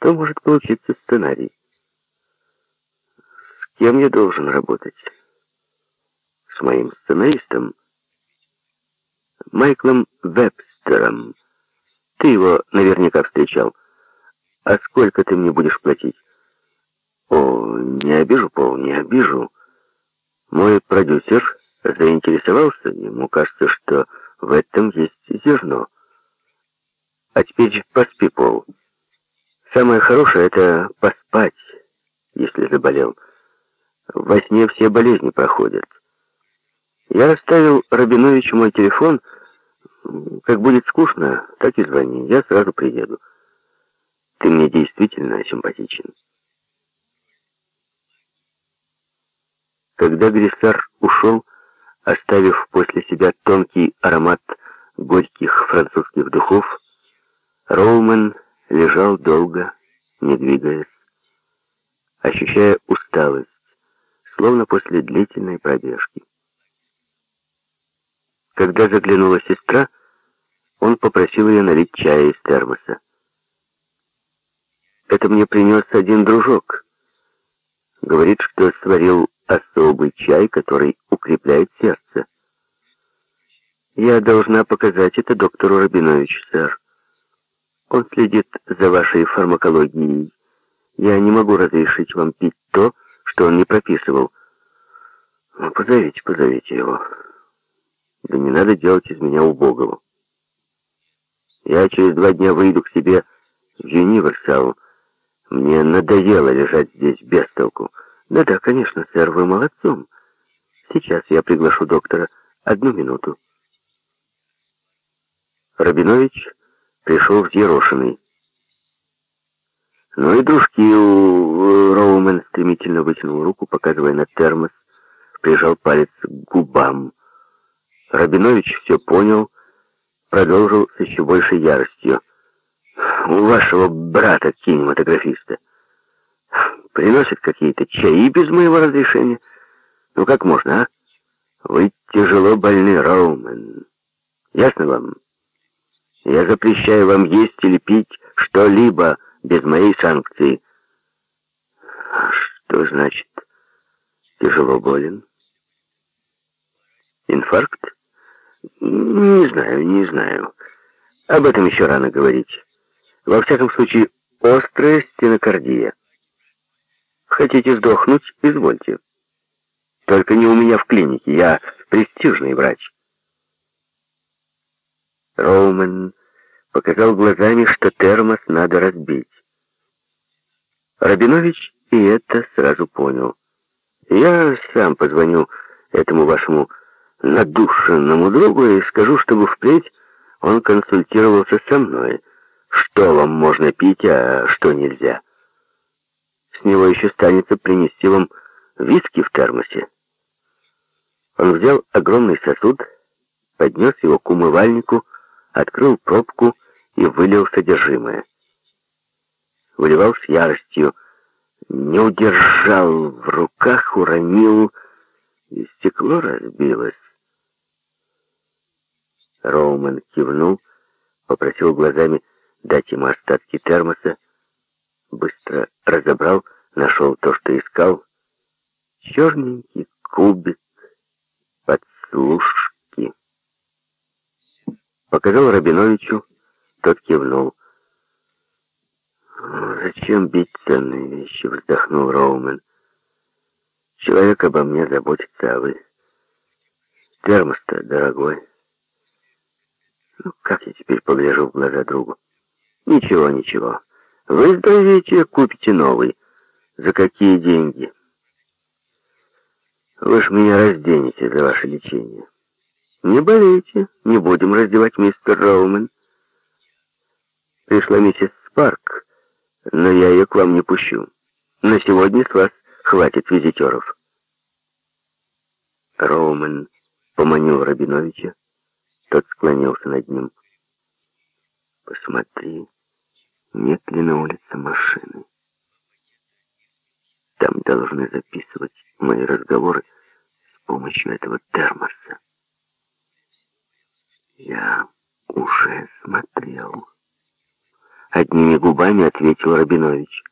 то может получиться сценарий. С кем я должен работать? С моим сценаристом? Майклом Вебстером. Ты его наверняка встречал. А сколько ты мне будешь платить? О, не обижу, Пол, не обижу. Мой продюсер заинтересовался, ему кажется, что в этом есть зерно. А теперь поспи, Пол. Хорошее — это поспать, если заболел. Во сне все болезни проходят. Я оставил Рабиновичу мой телефон. Как будет скучно, так и звони. Я сразу приеду. Ты мне действительно симпатичен. Когда Грисар ушел, оставив после себя тонкий аромат горьких французских духов, Роумен лежал долго, не двигаясь, ощущая усталость, словно после длительной пробежки. Когда заглянула сестра, он попросил ее налить чая из термоса. «Это мне принес один дружок. Говорит, что сварил особый чай, который укрепляет сердце. Я должна показать это доктору Рабиновичу, сэр. Он следит за вашей фармакологией. Я не могу разрешить вам пить то, что он не прописывал. Ну, позовите, позовите его». Да не надо делать из меня убогого. Я через два дня выйду к себе в Юниверсал. Мне надоело лежать здесь без толку. Да-да, конечно, сэр, вы молодцом. Сейчас я приглашу доктора. Одну минуту. Рабинович пришел взъерошенный. Ну и дружки у Роумен стремительно вытянул руку, показывая на термос, прижал палец к губам. Рабинович все понял, продолжил с еще большей яростью. «У вашего брата-кинематографиста приносят какие-то чаи без моего разрешения. Ну как можно, а? Вы тяжело больны, Роумен. Ясно вам? Я запрещаю вам есть или пить что-либо без моей санкции. Что значит тяжело болен? Инфаркт? Не знаю, не знаю. Об этом еще рано говорить. Во всяком случае, острая стенокардия. Хотите сдохнуть? Извольте. Только не у меня в клинике. Я престижный врач. Роумен показал глазами, что термос надо разбить. Рабинович и это сразу понял. Я сам позвоню этому вашему надушенному другу и скажу, чтобы впредь он консультировался со мной. Что вам можно пить, а что нельзя. С него еще станется принести вам виски в термосе. Он взял огромный сосуд, поднес его к умывальнику, открыл пробку и вылил содержимое. Выливал с яростью, не удержал в руках, уронил, и стекло разбилось. Роуман кивнул, попросил глазами дать ему остатки термоса, быстро разобрал, нашел то, что искал. Черненький кубик подслушки. Показал Рабиновичу, тот кивнул. «Зачем бить ценные вещи?» — вздохнул Роумен. «Человек обо мне заботится, а вы...» «Термос-то дорогой». Ну, как я теперь погляжу в глаза другу? Ничего, ничего. Вы сдадите, купите новый. За какие деньги? Вы ж меня разденете за ваше лечение. Не болейте, не будем раздевать мистер Роумен. Пришла миссис Спарк, но я ее к вам не пущу. На сегодня с вас хватит визитеров. Роумен поманил Рабиновича, тот склонился над ним. «Посмотри, нет ли на улице машины. Там должны записывать мои разговоры с помощью этого термоса. Одними губами ответил Рабинович.